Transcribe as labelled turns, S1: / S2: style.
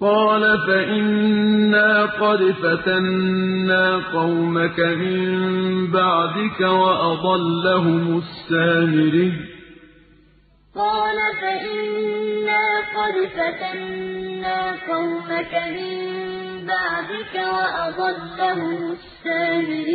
S1: قَالَ فَإِنَّا قَدْ فَتَنَّا قَوْمَكَ مِن بَعْدِكَ وَأَضَلَّهُمُ السَّامِرِيُّ قَالَ فَإِنَّا قَدْ فَتَنَّا قَوْمَكَ مِن بَعْدِكَ وَأَضَلَّهُمُ السَّامِرِيُّ